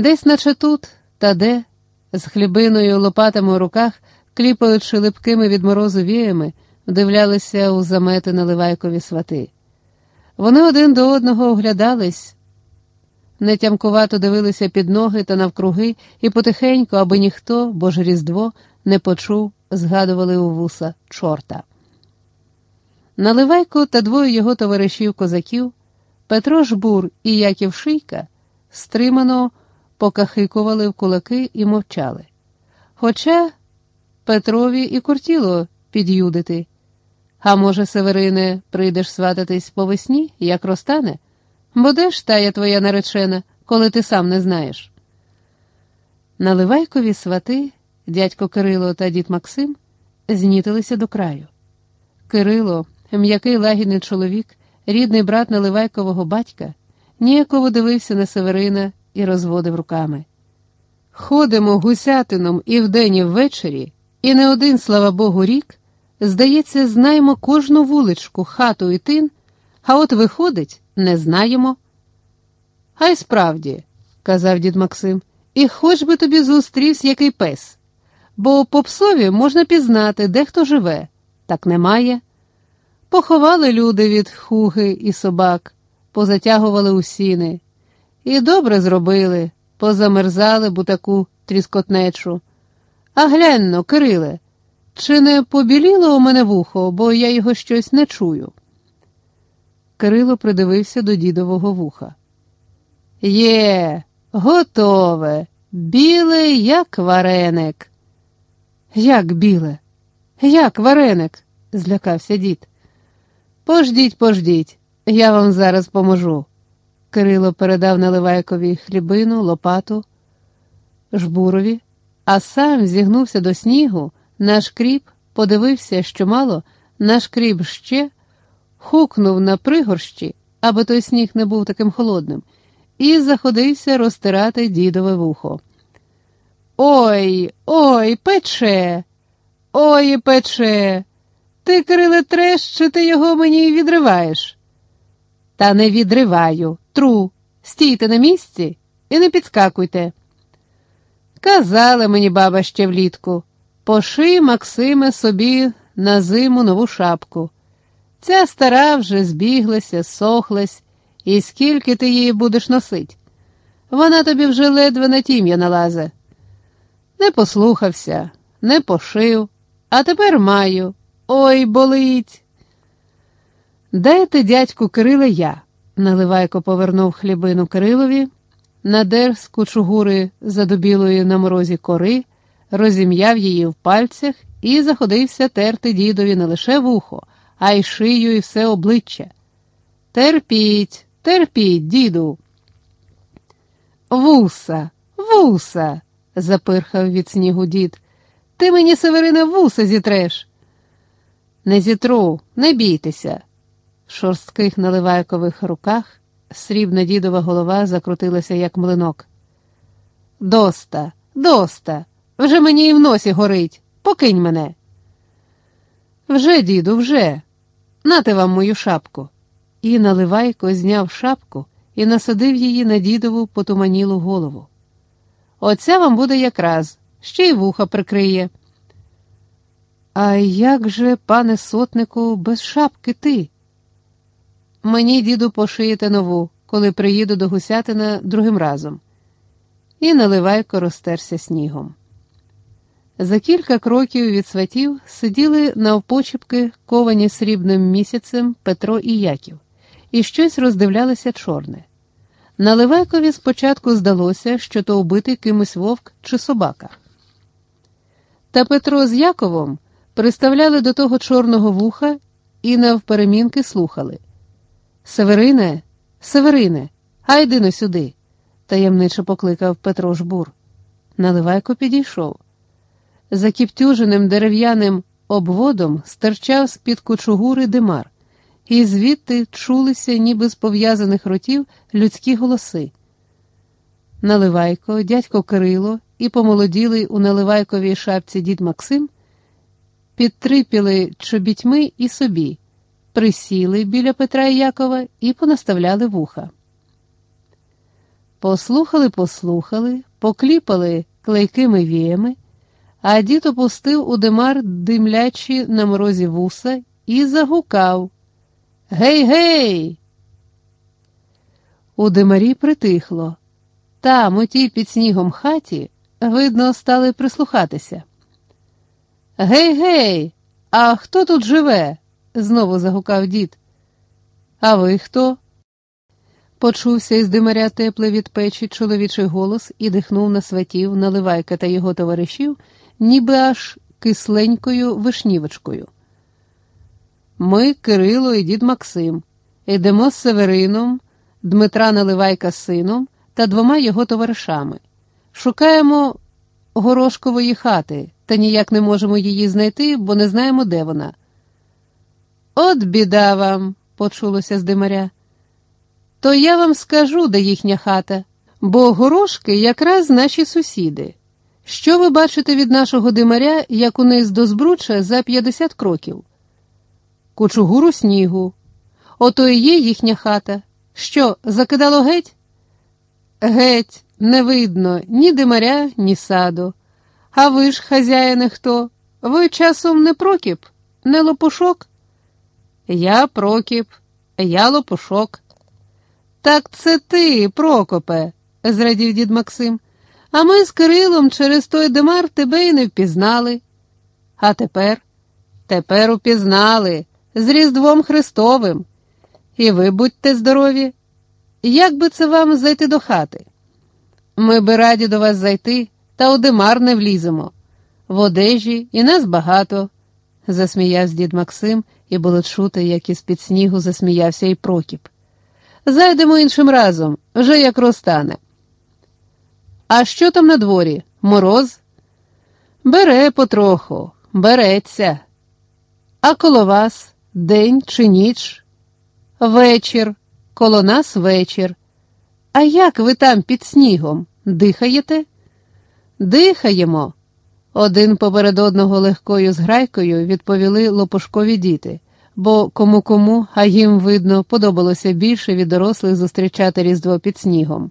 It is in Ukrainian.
Десь, наче тут, та де, з хлібиною лопатами у руках, кліпаючи липкими від морозу віями, вдивлялися у замети наливайкові свати. Вони один до одного оглядались, нетямкувато дивилися під ноги та навкруги, і потихеньку, аби ніхто, бо ж Різдво, не почув, згадували у вуса чорта. Наливайко та двоє його товаришів козаків, Петро Жбур і Яків Шийка, стримано покахикували в кулаки і мовчали. Хоча Петрові і кортіло під'юдити. А може, Северине, прийдеш свататись по весні, як розтане? Бо де ж тая твоя наречена, коли ти сам не знаєш? Наливайкові свати, дядько Кирило та дід Максим, знітилися до краю. Кирило, м'який лагідний чоловік, рідний брат Наливайкового батька, ніяково дивився на Северина і розводив руками. Ходимо гусятином і вдень, і ввечері, і не один, слава Богу, рік, здається, знаємо кожну вуличку, хату і тин, а от виходить, не знаємо. А й справді, казав дід Максим, і хоч би тобі зустрівся який пес, бо по псові можна пізнати, де хто живе, так немає. Поховали люди від хуги і собак, позатягували у сіни. І добре зробили, позамерзали б у таку тріскотнечу. А глянь но, Кириле, чи не побіліло у мене вухо, бо я його щось не чую? Кирило придивився до дідового вуха. Є, готове, біле, як вареник. Як біле? Як вареник? злякався дід. Пождіть, пождіть, я вам зараз поможу. Кирило передав Наливайкові хлібину, лопату, жбурові, а сам зігнувся до снігу, наш кріп подивився, що мало, наш кріп ще, хукнув на пригорщі, аби той сніг не був таким холодним, і заходився розтирати дідове вухо. Ой, ой, пече, ой, пече. Ти, Кириле, треш, чи ти його мені відриваєш? Та не відриваю, тру, стійте на місці і не підскакуйте. Казала мені баба ще влітку, поший, Максиме, собі на зиму нову шапку. Ця стара вже збіглася, сохлась, і скільки ти її будеш носить? Вона тобі вже ледве на тім'я налазе. Не послухався, не пошив, а тепер маю. Ой, болить. Дайте дядьку Кирила я. Наливайко повернув хлібину Кирилові, надер з кучугури задубілої на морозі кори, розім'яв її в пальцях і заходився терти дідові не лише вухо, а й шию і все обличчя. Терпіть, терпіть, діду. Вуса, вуса, запирхав від снігу дід. Ти мені, Северине, вуса зітреш. Не зітру, не бійтеся. Шорстких наливайкових руках срібна дідова голова закрутилася, як млинок. Доста, доста, вже мені і в носі горить. Покинь мене. Вже, діду, вже. Нате вам мою шапку. І наливайко зняв шапку і насадив її на дідову потуманілу голову. Оця вам буде якраз, ще й вуха прикриє. А як же, пане сотнику, без шапки ти? Мені, діду, пошиєте нову, коли приїду до Гусятина другим разом. І наливайко розтерся снігом. За кілька кроків від сватів сиділи навпочіпки, ковані срібним місяцем Петро і Яків, і щось роздивлялися чорне. Наливайкові спочатку здалося, що то убитий кимось вовк чи собака. Та Петро з Яковом приставляли до того чорного вуха і навперемінки слухали. Северине, Северине, гайди но сюди, таємниче покликав Петро Жбур. Наливайко підійшов. За кіптюженим дерев'яним обводом стирчав з-під кучугури димар, і звідти чулися, ніби з пов'язаних ротів, людські голоси. Наливайко, дядько Кирило і помолоділий у наливайковій шапці дід Максим підтрипіли чобітьми і собі, присіли біля Петра і Якова і понаставляли вуха. Послухали, послухали, покліпали клейкими віями, а дід опустив у димар димлячі на морозі вуса і загукав Гей, гей! У димарі притихло. Там, у тій під снігом хаті, видно, стали прислухатися. Гей, гей, а хто тут живе? Знову загукав дід. А ви хто? Почувся із димаря тепле від печі чоловічий голос і дихнув на сватів наливайка та його товаришів, ніби аж кисленькою вишнівочкою. Ми, Кирило і дід Максим, йдемо з Северином, Дмитра Наливайка з сином та двома його товаришами. Шукаємо горошкової хати, та ніяк не можемо її знайти, бо не знаємо, де вона. От біда вам, почулося з димаря. То я вам скажу, де їхня хата, бо горошки якраз наші сусіди. Що ви бачите від нашого димаря, як униз до збруча за 50 кроків? Кучугуру снігу. Ото і є їхня хата. Що, закидало геть? Геть, не видно ні димаря, ні саду. А ви ж, хазяїне, хто? Ви часом не прокіп, не лопушок? Я прокіп, я лопушок. Так це ти, Прокопе, зрадів дід Максим. А ми з Кирилом через той димар тебе й не впізнали. А тепер? Тепер упізнали з Різдвом Христовим. І ви будьте здорові. Як би це вам зайти до хати? Ми би раді до вас зайти, та у димар не вліземо. В одежі і нас багато, засміявся дід Максим, і було чути, як із під снігу засміявся і Прокіп. Зайдемо іншим разом, вже як розтане. А що там на дворі? Мороз? Бере потроху, береться. А коло вас день чи ніч? Вечір, коло нас вечір. А як ви там під снігом? Дихаєте? Дихаємо. Один поперед одного легкою зграйкою відповіли лопушкові діти, бо кому кому, а їм, видно, подобалося більше від дорослих зустрічати Різдво під снігом.